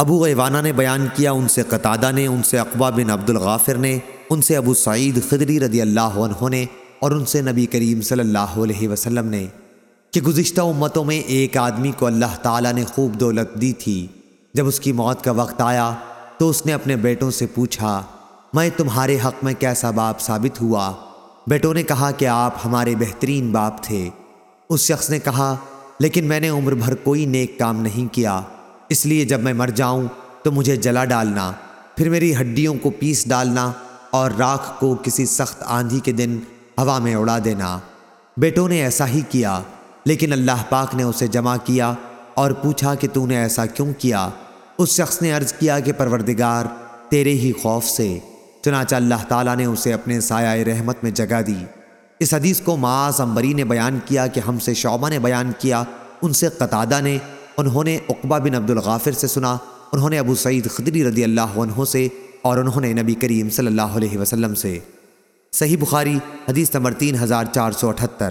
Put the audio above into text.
ابو غیوانہ نے بیان کیا، ان سے قطادہ نے، ان سے اقبا بن عبد الغافر نے، ان سے ابو سعید خدری رضی اللہ عنہ نے اور ان سے نبی کریم صلی اللہ علیہ وسلم نے کہ گزشتہ امتوں میں ایک آدمی کو اللہ تعالیٰ نے خوب دولت دی تھی۔ جب اس کی موت کا وقت آیا تو اس نے اپنے بیٹوں سے پوچھا، میں تمہارے حق میں کیسا باپ ثابت ہوا؟ بیٹوں نے کہا کہ آپ ہمارے بہترین باپ تھے۔ اس شخص نے کہا، لیکن میں نے عمر بھر کوئی نیک کام نہیں کیا۔ اس لیے جب میں مر جاؤں تو مجھے جلا ڈالنا، پھر میری ہڈیوں کو پیس ڈالنا اور راکھ کو کسی سخت آندھی کے دن ہوا میں اڑا دینا۔ بیٹوں نے ایسا ہی کیا، لیکن اللہ پاک نے اسے جمع کیا اور پوچھا کہ تو نے ایسا کیوں کیا؟ اس شخص نے عرض کیا کہ پروردگار، تیرے ہی خوف سے۔ چنانچہ اللہ تعالیٰ نے اسے اپنے سایہ رحمت میں جگہ دی۔ اس حدیث کو معاذ امبری نے بیان کیا کہ ہم سے شعبہ نے بیان کیا، ان سے قطادہ نے انہوں نے اقبا بن عبد الغافر سے سنا، انہوں نے ابو سعید خدری رضی اللہ عنہ سے اور انہوں نے نبی کریم صلی اللہ علیہ وسلم سے۔ صحیح بخاری، حدیث نمبر تین ہزار چار سو اٹھتر۔